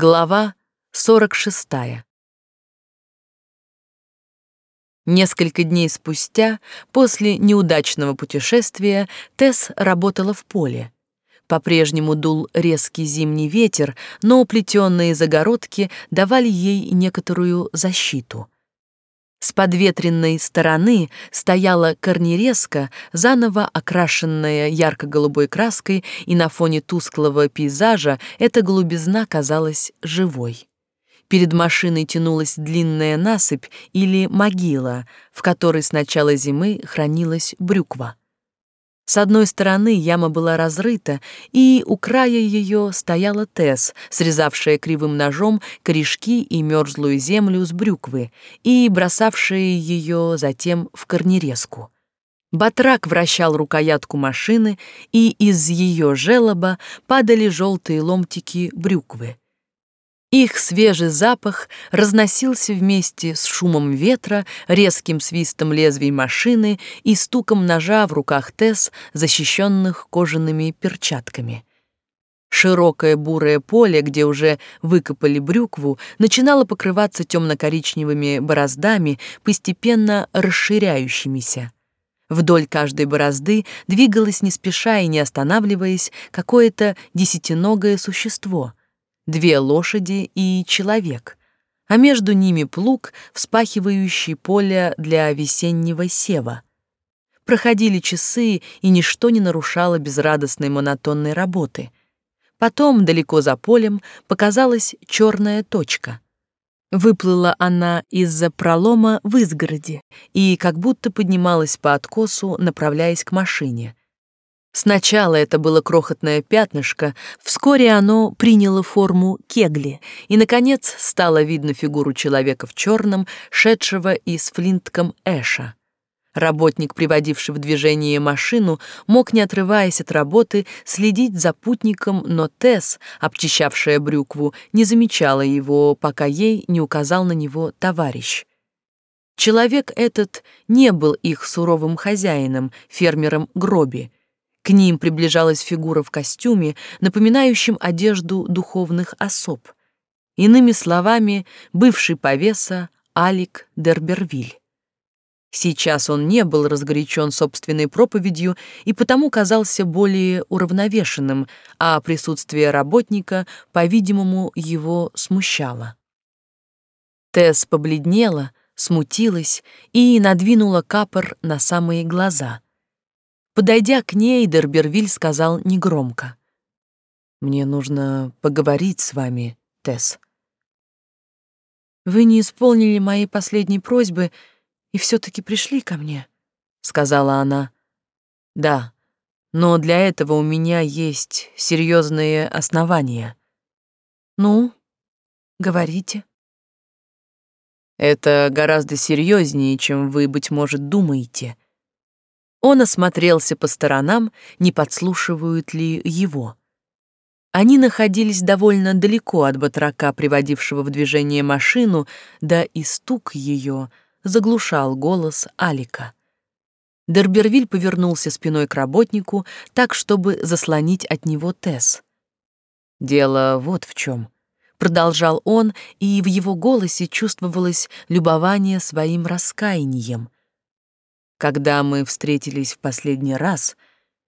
Глава 46. Несколько дней спустя, после неудачного путешествия, Тесс работала в поле. По-прежнему дул резкий зимний ветер, но плетеные загородки давали ей некоторую защиту — с подветренной стороны стояла корнерезка, заново окрашенная ярко-голубой краской, и на фоне тусклого пейзажа эта голубизна казалась живой. Перед машиной тянулась длинная насыпь или могила, в которой с начала зимы хранилась брюква. С одной стороны яма была разрыта, и у края ее стояла Тесс, срезавшая кривым ножом корешки и мерзлую землю с брюквы и бросавшая ее затем в корнерезку. Батрак вращал рукоятку машины, и из ее желоба падали желтые ломтики брюквы. Их свежий запах разносился вместе с шумом ветра, резким свистом лезвий машины и стуком ножа в руках Тесс, защищенных кожаными перчатками. Широкое бурое поле, где уже выкопали брюкву, начинало покрываться темно-коричневыми бороздами, постепенно расширяющимися. Вдоль каждой борозды двигалось не спеша и не останавливаясь какое-то десятиногое существо — две лошади и человек, а между ними плуг, вспахивающий поле для весеннего сева. Проходили часы, и ничто не нарушало безрадостной монотонной работы. Потом, далеко за полем, показалась черная точка. Выплыла она из-за пролома в изгороди и как будто поднималась по откосу, направляясь к машине. Сначала это было крохотное пятнышко, вскоре оно приняло форму кегли, и, наконец, стало видно фигуру человека в черном, шедшего из флинтком Эша. Работник, приводивший в движение машину, мог, не отрываясь от работы, следить за путником, но Тесс, обчищавшая брюкву, не замечала его, пока ей не указал на него товарищ. Человек этот не был их суровым хозяином, фермером Гроби, к ним приближалась фигура в костюме, напоминающем одежду духовных особ. Иными словами, бывший повеса Алик Дербервиль. Сейчас он не был разгорячен собственной проповедью и потому казался более уравновешенным, а присутствие работника, по-видимому, его смущало. Тесс побледнела, смутилась и надвинула капор на самые глаза — Подойдя к ней, Дербервиль сказал негромко. «Мне нужно поговорить с вами, Тесс». «Вы не исполнили моей последней просьбы и все-таки пришли ко мне», — сказала она. «Да, но для этого у меня есть серьезные основания». «Ну, говорите». «Это гораздо серьезнее, чем вы, быть может, думаете», — он осмотрелся по сторонам, не подслушивают ли его. Они находились довольно далеко от батрака, приводившего в движение машину, да и стук ее заглушал голос Алика. Дербервиль повернулся спиной к работнику, так, чтобы заслонить от него Тесс. «Дело вот в чем», — продолжал он, и в его голосе чувствовалось любование своим раскаянием — когда мы встретились в последний раз,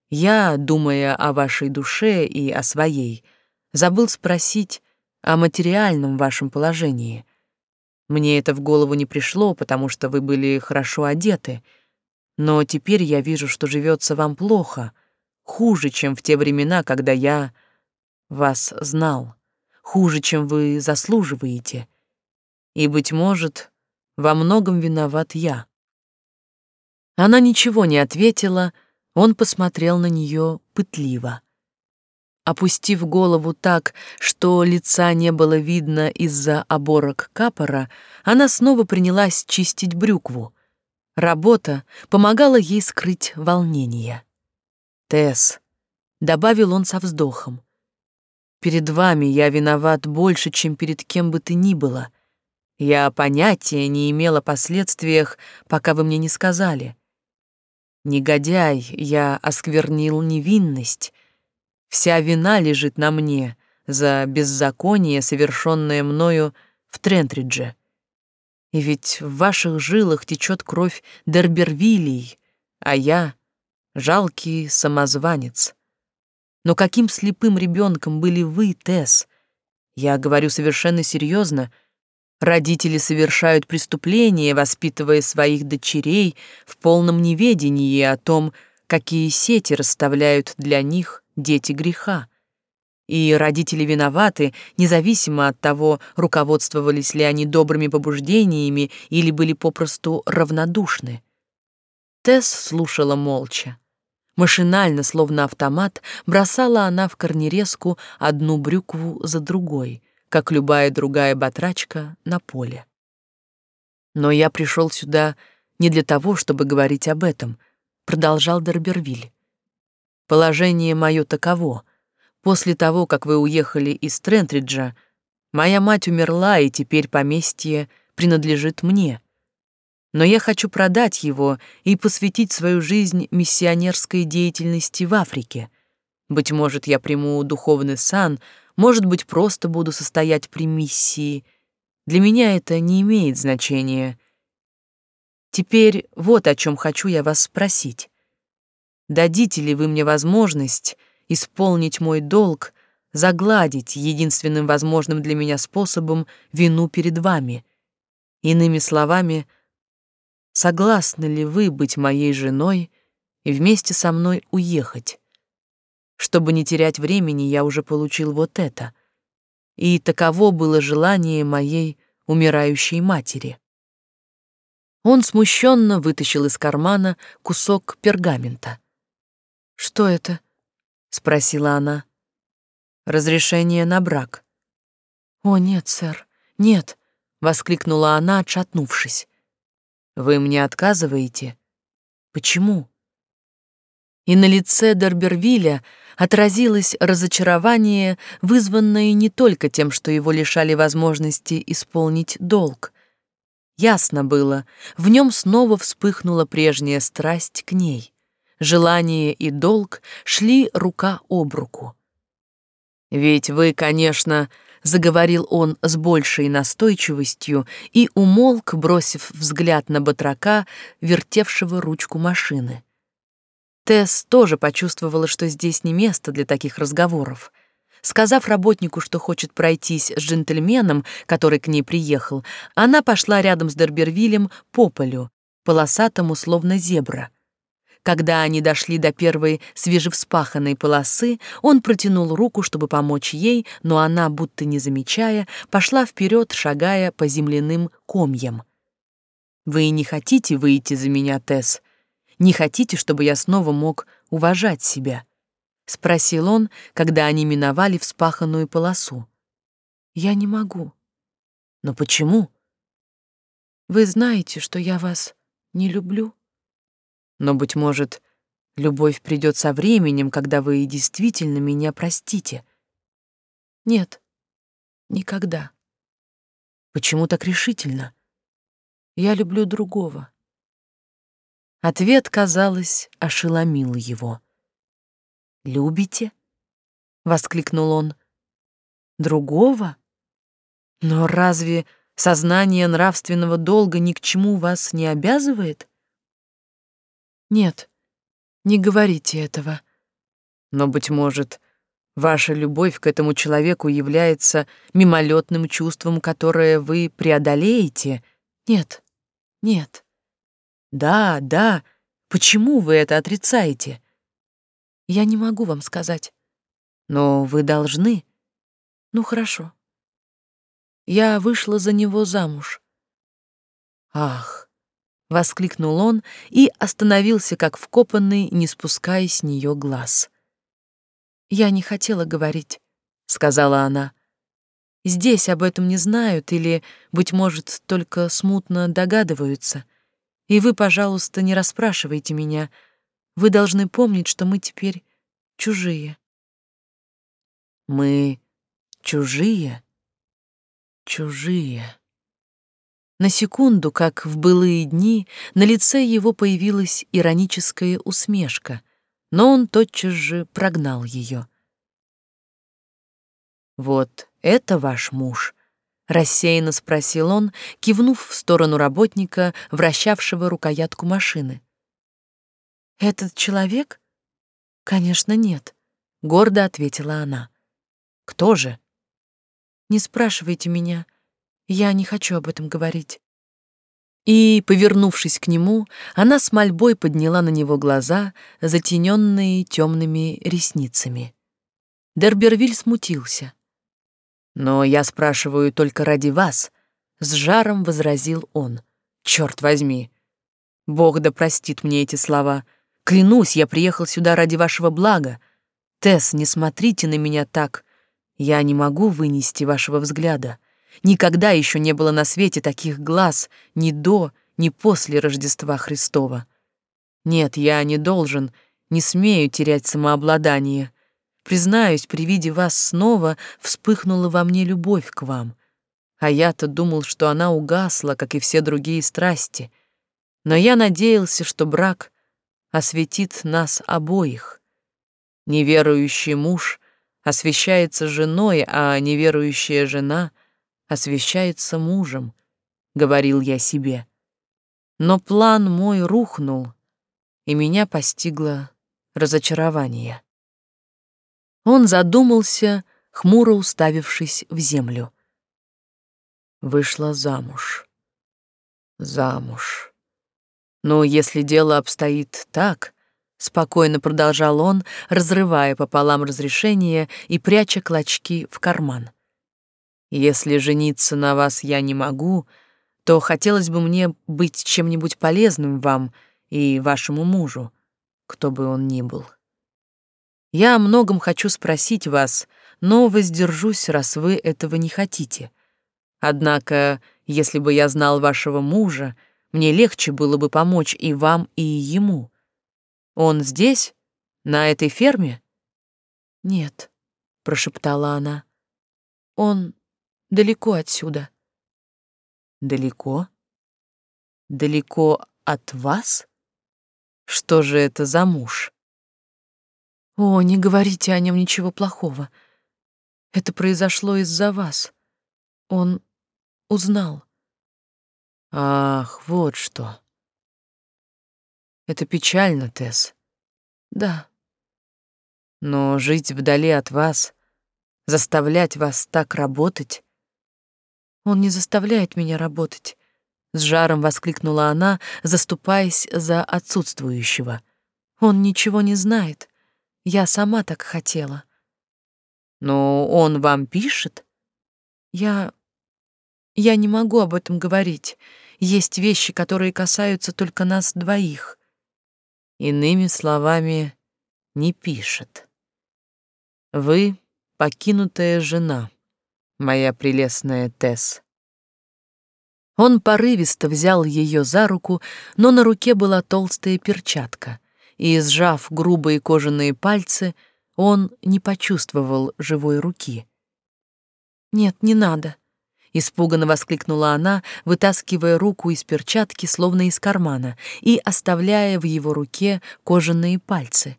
я, думая о вашей душе и о своей, забыл спросить о материальном вашем положении. Мне это в голову не пришло, потому что вы были хорошо одеты, но теперь я вижу, что живется вам плохо, хуже, чем в те времена, когда я вас знал, хуже, чем вы заслуживаете. И, быть может, во многом виноват я. Она ничего не ответила, он посмотрел на нее пытливо. Опустив голову так, что лица не было видно из-за оборок капора, она снова принялась чистить брюкву. Работа помогала ей скрыть волнение. «Тесс», — добавил он со вздохом, — «перед вами я виноват больше, чем перед кем бы ты ни было. Я понятия не имела о последствиях, пока вы мне не сказали. Негодяй, я осквернил невинность. Вся вина лежит на мне за беззаконие, совершенное мною в Трентридже. И ведь в ваших жилах течет кровь Дербервилей, а я — жалкий самозванец. Но каким слепым ребенком были вы, Тесс? Я говорю совершенно серьезно. Родители совершают преступления, воспитывая своих дочерей в полном неведении о том, какие сети расставляют для них дети греха. И родители виноваты, независимо от того, руководствовались ли они добрыми побуждениями или были попросту равнодушны. Тесс слушала молча. Машинально, словно автомат, бросала она в корнерезку одну брюкву за другой, как любая другая батрачка на поле. «Но я пришел сюда не для того, чтобы говорить об этом», — продолжал Дербервиль. «Положение мое таково. После того, как вы уехали из Трентриджа, моя мать умерла, и теперь поместье принадлежит мне. Но я хочу продать его и посвятить свою жизнь миссионерской деятельности в Африке. Быть может, я приму духовный сан, может быть, просто буду состоять при миссии. Для меня это не имеет значения. Теперь вот о чем хочу я вас спросить. Дадите ли вы мне возможность исполнить мой долг, загладить единственным возможным для меня способом вину перед вами. Иными словами, согласны ли вы быть моей женой и вместе со мной уехать? Чтобы не терять времени, я уже получил вот это. И таково было желание моей умирающей матери. Он смущенно вытащил из кармана кусок пергамента. «Что это?» — спросила она. «Разрешение на брак». «О, нет, сэр, нет», — воскликнула она, отшатнувшись. «Вы мне отказываете? Почему?» И на лице Дербервиля отразилось разочарование, вызванное не только тем, что его лишали возможности исполнить долг. Ясно было, в нем снова вспыхнула прежняя страсть к ней. Желание и долг шли рука об руку. «Ведь вы, конечно...» — заговорил он с большей настойчивостью и умолк, бросив взгляд на батрака, вертевшего ручку машины. Тесс тоже почувствовала, что здесь не место для таких разговоров. Сказав работнику, что хочет пройтись с джентльменом, который к ней приехал, она пошла рядом с Дербервилем по полю, полосатому, словно зебра — когда они дошли до первой свежевспаханной полосы, он протянул руку, чтобы помочь ей, но она, будто не замечая, пошла вперед, шагая по земляным комьям. «Вы не хотите выйти за меня, Тесс? Не хотите, чтобы я снова мог уважать себя?» — спросил он, когда они миновали вспаханную полосу. «Я не могу». «Но почему?» «Вы знаете, что я вас не люблю?» Но, быть может, любовь придет со временем, когда вы действительно меня простите. Нет, никогда. Почему так решительно? Я люблю другого. Ответ, казалось, ошеломил его. «Любите?» — воскликнул он. «Другого? Но разве сознание нравственного долга ни к чему вас не обязывает?» Нет, не говорите этого. Но, быть может, ваша любовь к этому человеку является мимолетным чувством, которое вы преодолеете? Нет, нет. Да, да, почему вы это отрицаете? Я не могу вам сказать. Но вы должны. Ну, хорошо. Я вышла за него замуж. Ах, воскликнул он и остановился как вкопанный, не спуская с нее глаз. Я не хотела говорить, сказала она. Здесь об этом не знают или, быть может, только смутно догадываются. И вы, пожалуйста, не расспрашивайте меня. Вы должны помнить, что мы теперь чужие. Мы чужие? Чужие. На секунду, как в былые дни, на лице его появилась ироническая усмешка, но он тотчас же прогнал ее. «Вот это ваш муж?» — рассеянно спросил он, кивнув в сторону работника, вращавшего рукоятку машины. «Этот человек?» «Конечно, нет», — гордо ответила она. «Кто же?» «Не спрашивайте меня. Я не хочу об этом говорить». И, повернувшись к нему, она с мольбой подняла на него глаза, затененные темными ресницами. Дербервиль смутился. «Но я спрашиваю только ради вас», — с жаром возразил он. «Черт возьми! Бог да простит мне эти слова. Клянусь, я приехал сюда ради вашего блага. Тесс, не смотрите на меня так. Я не могу вынести вашего взгляда. Никогда еще не было на свете таких глаз ни до, ни после Рождества Христова. Нет, я не должен, не смею терять самообладание. Признаюсь, при виде вас снова вспыхнула во мне любовь к вам. А я-то думал, что она угасла, как и все другие страсти. Но я надеялся, что брак осветит нас обоих. Неверующий муж освещается женой, а неверующая жена освещается мужем, — говорил я себе. Но план мой рухнул, и меня постигло разочарование. Он задумался, хмуро уставившись в землю. Вышла замуж. Замуж. Но если дело обстоит так, спокойно продолжал он, разрывая пополам разрешение и пряча клочки в карман. Если жениться на вас я не могу, то хотелось бы мне быть чем-нибудь полезным вам и вашему мужу, кто бы он ни был. Я о многом хочу спросить вас, но воздержусь, раз вы этого не хотите. Однако, если бы я знал вашего мужа, мне легче было бы помочь и вам, и ему. Он здесь, на этой ферме? Нет, прошептала она. Он далеко отсюда. Далеко? Далеко от вас? Что же это за муж? О, не говорите о нем ничего плохого. Это произошло из-за вас. Он узнал. Ах, вот что. Это печально, Тесс. Да. Но жить вдали от вас, заставлять вас так работать... Он не заставляет меня работать. С жаром воскликнула она, заступаясь за отсутствующего. Он ничего не знает. Я сама так хотела. Но он вам пишет? Я... Я не могу об этом говорить. Есть вещи, которые касаются только нас двоих. Иными словами, не пишет. Вы — покинутая жена, моя прелестная Тесс. Он порывисто взял ее за руку, но на руке была толстая перчатка — и, сжав грубые кожаные пальцы, он не почувствовал живой руки. «Нет, не надо», — испуганно воскликнула она, вытаскивая руку из перчатки, словно из кармана, и оставляя в его руке кожаные пальцы.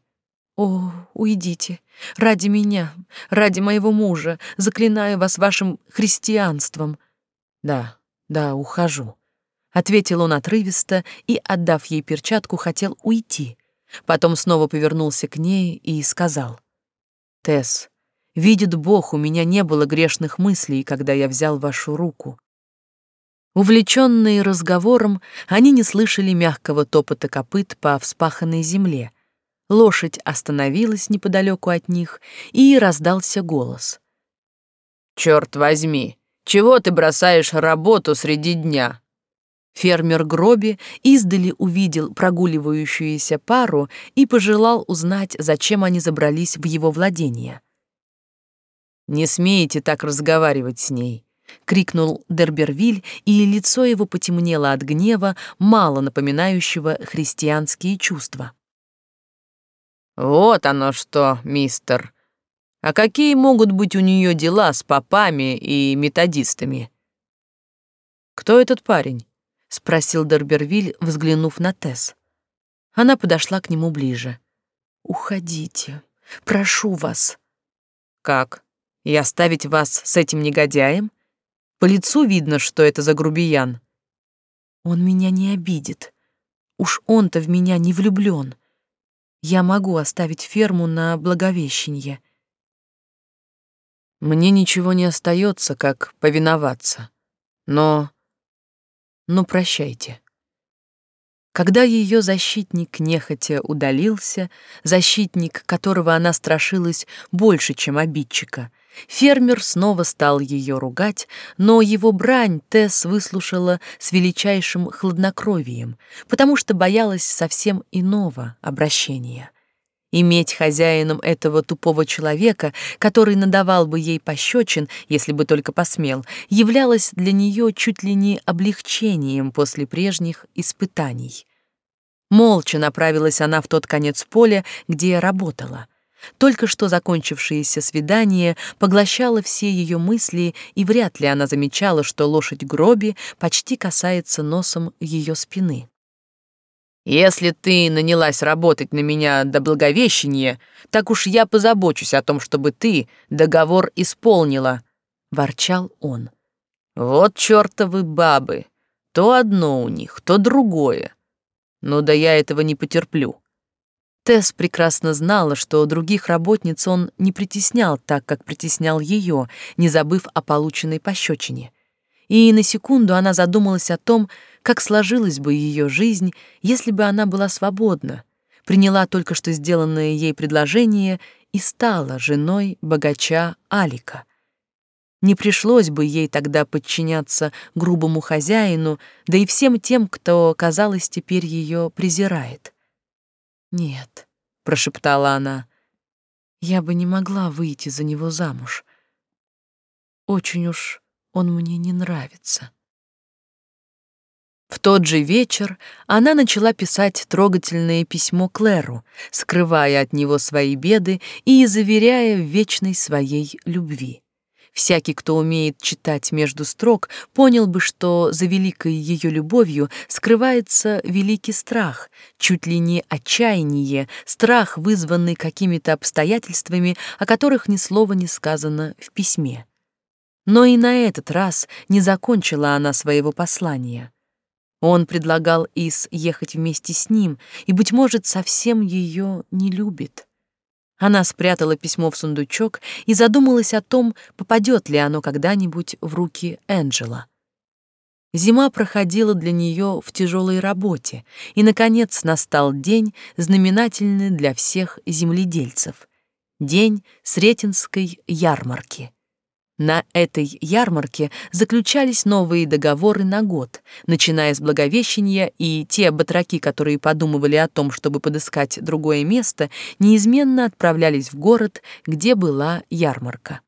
«О, уйдите! Ради меня, ради моего мужа, заклинаю вас вашим христианством!» «Да, да, ухожу», — ответил он отрывисто и, отдав ей перчатку, хотел уйти. Потом снова повернулся к ней и сказал. «Тесс, видит Бог, у меня не было грешных мыслей, когда я взял вашу руку». Увлеченные разговором, они не слышали мягкого топота копыт по вспаханной земле. Лошадь остановилась неподалеку от них, и раздался голос. «Черт возьми, чего ты бросаешь работу среди дня? Фермер Гроби издали увидел прогуливающуюся пару и пожелал узнать, зачем они забрались в его владение. «Не смейте так разговаривать с ней», — крикнул Дербервиль, и лицо его потемнело от гнева, мало напоминающего христианские чувства. «Вот оно что, мистер. А какие могут быть у нее дела с попами и методистами?» «Кто этот парень?» — спросил Дербервиль, взглянув на Тесс. Она подошла к нему ближе. «Уходите, прошу вас». «Как? И оставить вас с этим негодяем? По лицу видно, что это за грубиян. Он меня не обидит. Уж он-то в меня не влюблён. Я могу оставить ферму на Благовещенье. Мне ничего не остается, как повиноваться. Но... Ну, прощайте. Когда ее защитник нехотя удалился, защитник, которого она страшилась больше, чем обидчика, фермер снова стал ее ругать, но его брань Тесс выслушала с величайшим хладнокровием, потому что боялась совсем иного обращения — Иметь хозяином этого тупого человека, который надавал бы ей пощечин, если бы только посмел, являлось для нее чуть ли не облегчением после прежних испытаний. Молча направилась она в тот конец поля, где работала. Только что закончившееся свидание поглощало все ее мысли, и вряд ли она замечала, что лошадь Гроби почти касается носом ее спины. Если ты нанялась работать на меня до Благовещения, так уж я позабочусь о том, чтобы ты договор исполнила», — ворчал он. «Вот чертовы бабы! То одно у них, то другое. Ну да я этого не потерплю». Тесс прекрасно знала, что других работниц он не притеснял так, как притеснял ее, не забыв о полученной пощечине. И на секунду она задумалась о том, как сложилась бы ее жизнь, если бы она была свободна, приняла только что сделанное ей предложение и стала женой богача Алика. Не пришлось бы ей тогда подчиняться грубому хозяину, да и всем тем, кто, казалось, теперь ее презирает. «Нет», — прошептала она, — «я бы не могла выйти за него замуж. Очень уж он мне не нравится». В тот же вечер она начала писать трогательное письмо Клэру, скрывая от него свои беды и заверяя в вечной своей любви. Всякий, кто умеет читать между строк, понял бы, что за великой ее любовью скрывается великий страх, чуть ли не отчаяние, страх, вызванный какими-то обстоятельствами, о которых ни слова не сказано в письме. Но и на этот раз не закончила она своего послания. Он предлагал Ис ехать вместе с ним и, быть может, совсем ее не любит. Она спрятала письмо в сундучок и задумалась о том, попадет ли оно когда-нибудь в руки Энджела. Зима проходила для нее в тяжелой работе, и, наконец, настал день, знаменательный для всех земледельцев — день Сретенской ярмарки. На этой ярмарке заключались новые договоры на год, начиная с Благовещения, и те батраки, которые подумывали о том, чтобы подыскать другое место, неизменно отправлялись в город, где была ярмарка.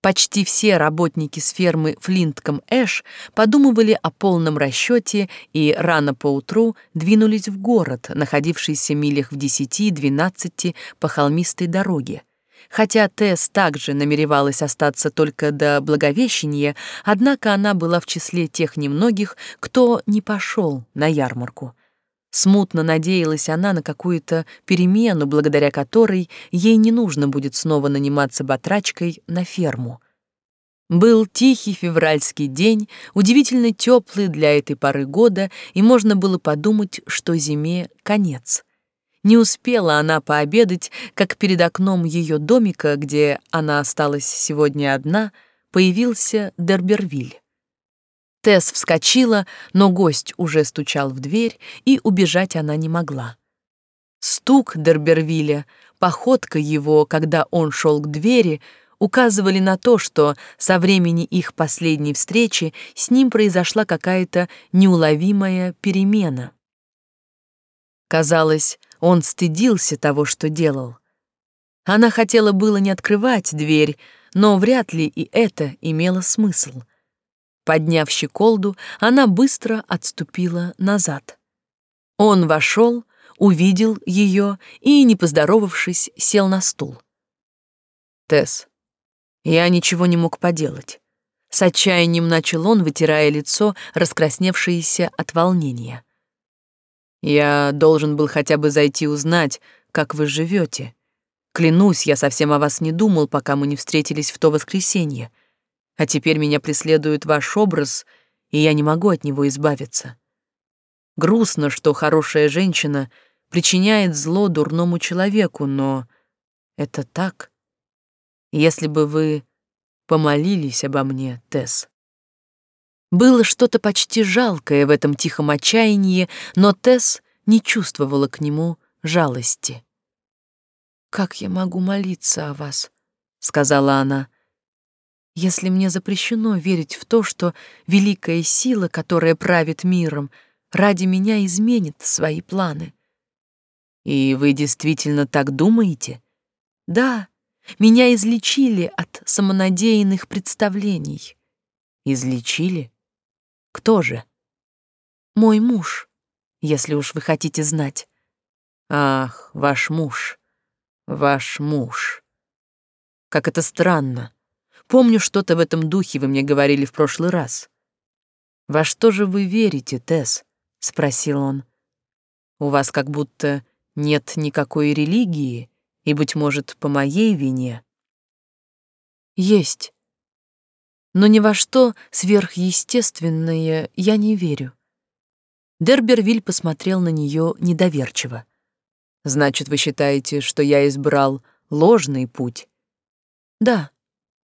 Почти все работники с фермы Флинтком Эш подумывали о полном расчете и рано поутру двинулись в город, находившийся милях в 10-12 по холмистой дороге. Хотя Тесс также намеревалась остаться только до Благовещения, однако она была в числе тех немногих, кто не пошел на ярмарку. Смутно надеялась она на какую-то перемену, благодаря которой ей не нужно будет снова наниматься батрачкой на ферму. Был тихий февральский день, удивительно теплый для этой поры года, и можно было подумать, что зиме конец. Не успела она пообедать, как перед окном ее домика, где она осталась сегодня одна, появился Дербервиль. Тесс вскочила, но гость уже стучал в дверь, и убежать она не могла. Стук Дербервиля, походка его, когда он шел к двери, указывали на то, что со времени их последней встречи с ним произошла какая-то неуловимая перемена. Казалось, он стыдился того, что делал. Она хотела было не открывать дверь, но вряд ли и это имело смысл. Подняв щеколду, она быстро отступила назад. Он вошел, увидел ее и, не поздоровавшись, сел на стул. «Тесс, я ничего не мог поделать». С отчаянием начал он, вытирая лицо, раскрасневшееся от волнения. Я должен был хотя бы зайти узнать, как вы живете. Клянусь, я совсем о вас не думал, пока мы не встретились в то воскресенье. А теперь меня преследует ваш образ, и я не могу от него избавиться. Грустно, что хорошая женщина причиняет зло дурному человеку, но это так. Если бы вы помолились обо мне, Тесс. Было что-то почти жалкое в этом тихом отчаянии, но Тесс не чувствовала к нему жалости. «Как я могу молиться о вас?» — сказала она. «Если мне запрещено верить в то, что великая сила, которая правит миром, ради меня изменит свои планы». «И вы действительно так думаете?» «Да, меня излечили от самонадеянных представлений». «Излечили? Кто же?» «Мой муж, если уж вы хотите знать». «Ах, ваш муж». Ваш муж. Как это странно. Помню, что-то в этом духе вы мне говорили в прошлый раз. Во что же вы верите, Тесс? спросил он. У вас как будто нет никакой религии, и быть может, по моей вине. Есть. Но ни во что сверхъестественное я не верю. Дербервиль посмотрел на нее недоверчиво. Значит, вы считаете, что я избрал ложный путь? Да,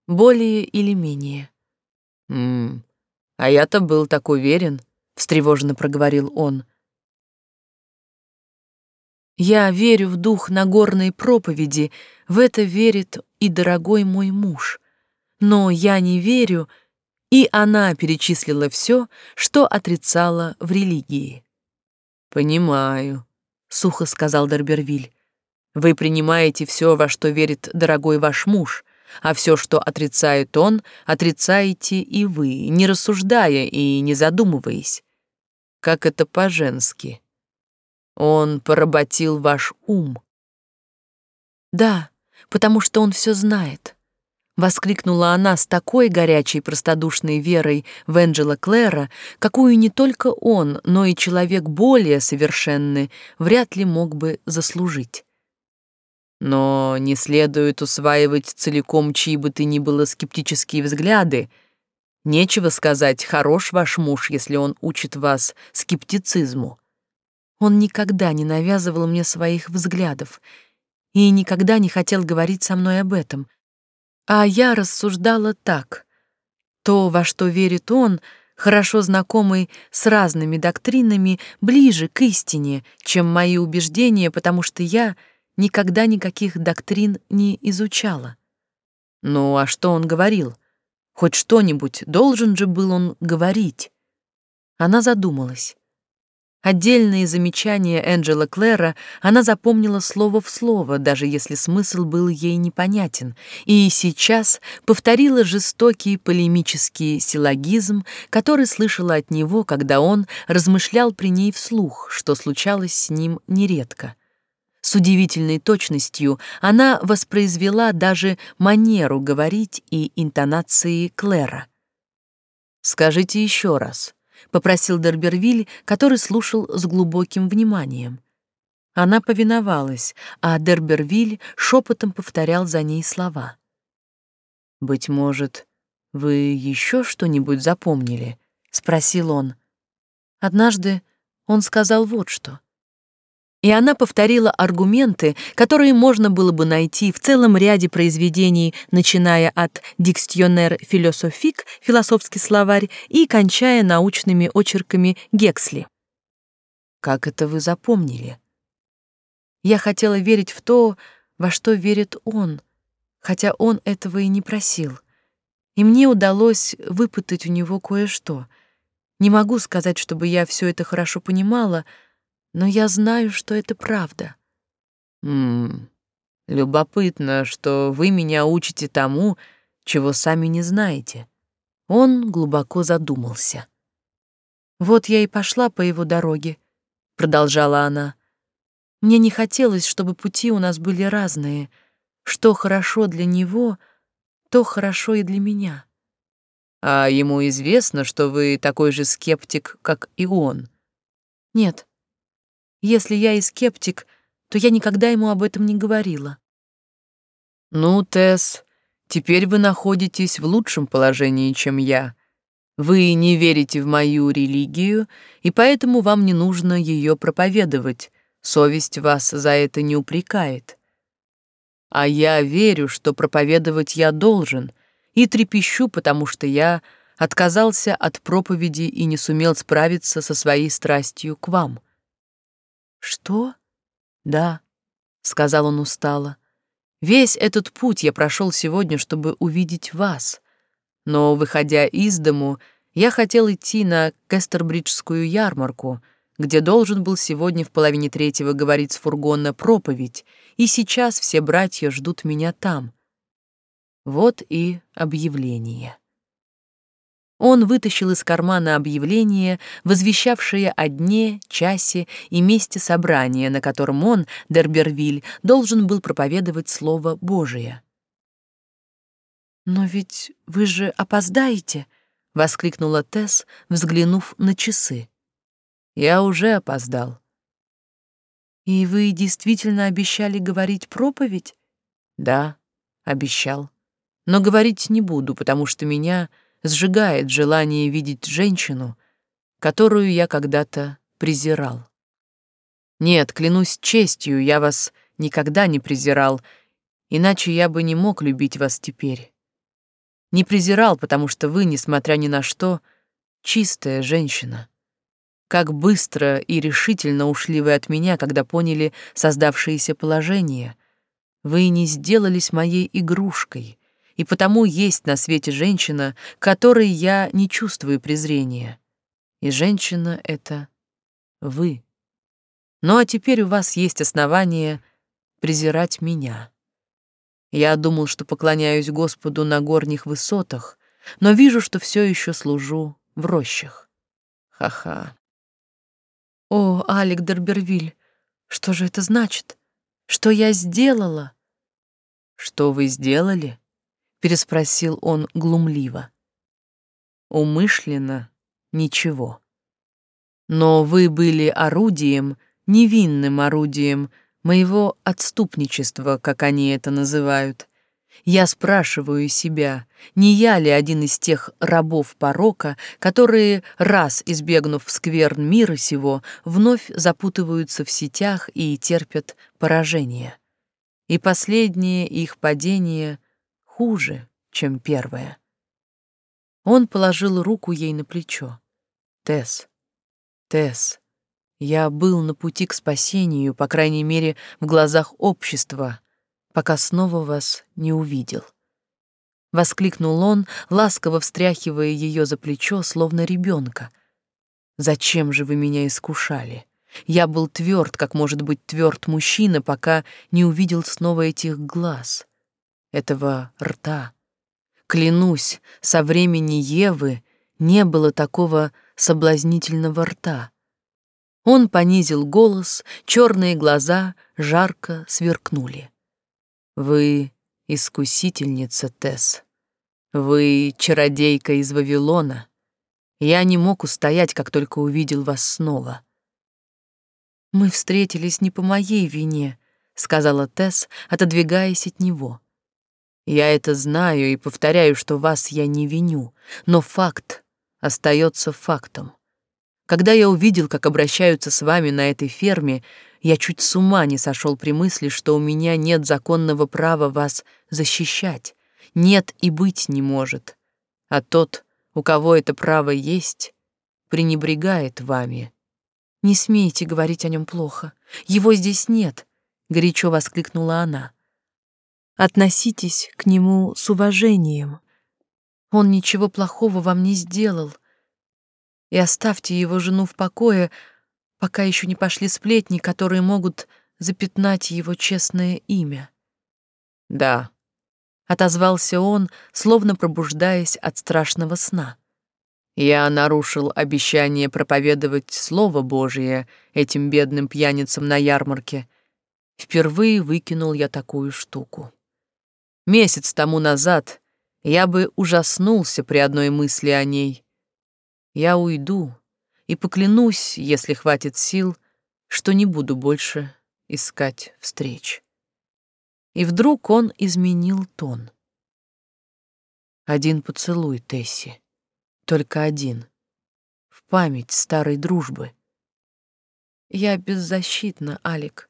более или менее. М а я-то был так уверен, встревоженно проговорил он. Я верю в дух Нагорной проповеди, в это верит и дорогой мой муж. Но я не верю, и она перечислила все, что отрицала в религии. Понимаю, сухо сказал Дербервиль. Вы принимаете все, во что верит дорогой ваш муж, а все, что отрицает он, отрицаете и вы, не рассуждая и не задумываясь. Как это по-женски. Он поработил ваш ум. Да, потому что он все знает. Воскликнула она с такой горячей простодушной верой в Энджела Клэра, какую не только он, но и человек более совершенный вряд ли мог бы заслужить. Но не следует усваивать целиком чьи бы то ни было скептические взгляды. Нечего сказать, хорош ваш муж, если он учит вас скептицизму. Он никогда не навязывал мне своих взглядов и никогда не хотел говорить со мной об этом — а я рассуждала так. То, во что верит он, хорошо знакомый с разными доктринами, ближе к истине, чем мои убеждения, потому что я никогда никаких доктрин не изучала. Ну, а что он говорил? Хоть что-нибудь должен же был он говорить. Она задумалась. Отдельные замечания Энджела Клэра она запомнила слово в слово, даже если смысл был ей непонятен, и сейчас повторила жестокий полемический силлогизм, который слышала от него, когда он размышлял при ней вслух, что случалось с ним нередко. С удивительной точностью она воспроизвела даже манеру говорить и интонации Клэра. «Скажите еще раз», — попросил Дербервиль, который слушал с глубоким вниманием. Она повиновалась, а Дербервиль шепотом повторял за ней слова. «Быть может, вы еще что-нибудь запомнили?» — спросил он. Однажды он сказал вот что и она повторила аргументы, которые можно было бы найти в целом ряде произведений, начиная от «Дикстионер философик» философский словарь и кончая научными очерками Гексли. Как это вы запомнили? Я хотела верить в то, во что верит он, хотя он этого и не просил. И мне удалось выпытать у него кое-что. Не могу сказать, чтобы я все это хорошо понимала, — но я знаю, что это правда. Мм. Любопытно, что вы меня учите тому, чего сами не знаете. Он глубоко задумался. Вот я и пошла по его дороге, продолжала она. Мне не хотелось, чтобы пути у нас были разные. Что хорошо для него, то хорошо и для меня. А ему известно, что вы такой же скептик, как и он? Нет. Если я и скептик, то я никогда ему об этом не говорила. Ну, Тесс, теперь вы находитесь в лучшем положении, чем я. Вы не верите в мою религию, и поэтому вам не нужно ее проповедовать. Совесть вас за это не упрекает. А я верю, что проповедовать я должен, и трепещу, потому что я отказался от проповеди и не сумел справиться со своей страстью к вам. Что? Да, сказал он устало. Весь этот путь я прошел сегодня, чтобы увидеть вас. Но, выходя из дому, я хотел идти на Кестербриджскую ярмарку, где должен был сегодня в половине третьего говорить с фургона проповедь, и сейчас все братья ждут меня там. Вот и объявление. Он вытащил из кармана объявление, возвещавшее о дне, часе и месте собрания, на котором он, Дербервиль, должен был проповедовать Слово Божие. «Но ведь вы же опоздаете!» — воскликнула Тесс, взглянув на часы. «Я уже опоздал». «И вы действительно обещали говорить проповедь?» «Да, обещал. Но говорить не буду, потому что меня сжигает желание видеть женщину, которую я когда-то презирал. Нет, клянусь честью, я вас никогда не презирал, иначе я бы не мог любить вас теперь. Не презирал, потому что вы, несмотря ни на что, чистая женщина. Как быстро и решительно ушли вы от меня, когда поняли создавшееся положение. Вы не сделались моей игрушкой — и потому есть на свете женщина, которой я не чувствую презрения. И женщина — это вы. Ну а теперь у вас есть основания презирать меня. Я думал, что поклоняюсь Господу на горних высотах, но вижу, что все еще служу в рощах. Ха-ха. О, Алек Дербервиль, что же это значит? Что я сделала? Что вы сделали? Переспросил он глумливо. Умышленно ничего. Но вы были орудием, невинным орудием моего отступничества, как они это называют. Я спрашиваю себя, не я ли один из тех рабов порока, которые, раз избегнув скверн мира сего, вновь запутываются в сетях и терпят поражение. И последнее их падение хуже, чем первое. Он положил руку ей на плечо. «Тесс, Тесс, я был на пути к спасению, по крайней мере, в глазах общества, пока снова вас не увидел». Воскликнул он, ласково встряхивая ее за плечо, словно ребенка. «Зачем же вы меня искушали? Я был тверд, как может быть тверд мужчина, пока не увидел снова этих глаз» этого рта. Клянусь, со времени Евы не было такого соблазнительного рта. Он понизил голос, черные глаза жарко сверкнули. «Вы искусительница, Тесс. Вы чародейка из Вавилона. Я не мог устоять, как только увидел вас снова». «Мы встретились не по моей вине», — сказала Тесс, отодвигаясь от него. Я это знаю и повторяю, что вас я не виню, но факт остается фактом. Когда я увидел, как обращаются с вами на этой ферме, я чуть с ума не сошел при мысли, что у меня нет законного права вас защищать. Нет и быть не может. А тот, у кого это право есть, пренебрегает вами. «Не смейте говорить о нем плохо. Его здесь нет», — горячо воскликнула она. Относитесь к нему с уважением. Он ничего плохого вам не сделал. И оставьте его жену в покое, пока еще не пошли сплетни, которые могут запятнать его честное имя. Да, отозвался он, словно пробуждаясь от страшного сна. Я нарушил обещание проповедовать Слово Божие этим бедным пьяницам на ярмарке. Впервые выкинул я такую штуку. Месяц тому назад я бы ужаснулся при одной мысли о ней. Я уйду и поклянусь, если хватит сил, что не буду больше искать встреч. И вдруг он изменил тон. Один поцелуй, Тесси. Только один. В память старой дружбы. Я беззащитна, Алик.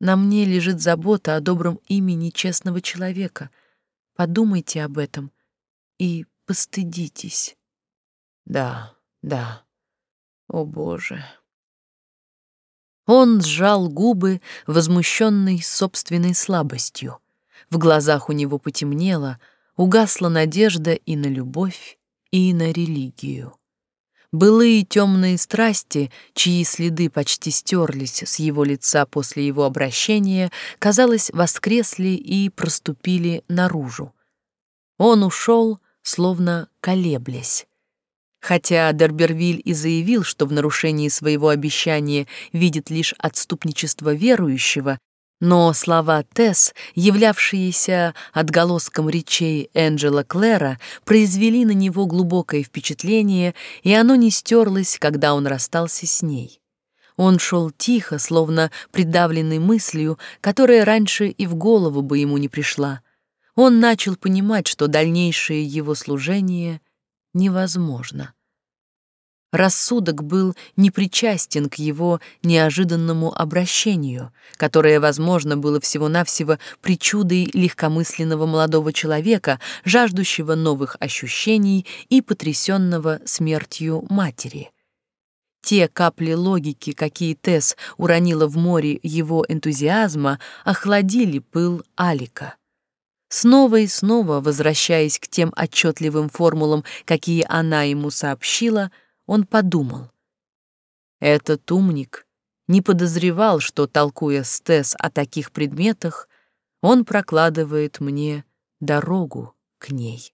На мне лежит забота о добром имени честного человека. Подумайте об этом и постыдитесь. Да, да. О, Боже. Он сжал губы, возмущенный собственной слабостью. В глазах у него потемнело, угасла надежда и на любовь, и на религию. Былые темные страсти, чьи следы почти стерлись с его лица после его обращения, казалось, воскресли и проступили наружу. Он ушел, словно колеблясь. Хотя Дербервиль и заявил, что в нарушении своего обещания видит лишь отступничество верующего, но слова Тесс, являвшиеся отголоском речей Энджела Клэра, произвели на него глубокое впечатление, и оно не стерлось, когда он расстался с ней. Он шел тихо, словно придавленный мыслью, которая раньше и в голову бы ему не пришла. Он начал понимать, что дальнейшее его служение невозможно. Рассудок был непричастен к его неожиданному обращению, которое, возможно, было всего-навсего причудой легкомысленного молодого человека, жаждущего новых ощущений и потрясенного смертью матери. Те капли логики, какие Тесс уронила в море его энтузиазма, охладили пыл Алика. Снова и снова, возвращаясь к тем отчетливым формулам, какие она ему сообщила, — он подумал. Этот умник не подозревал, что, толкуя с Тесс о таких предметах, он прокладывает мне дорогу к ней.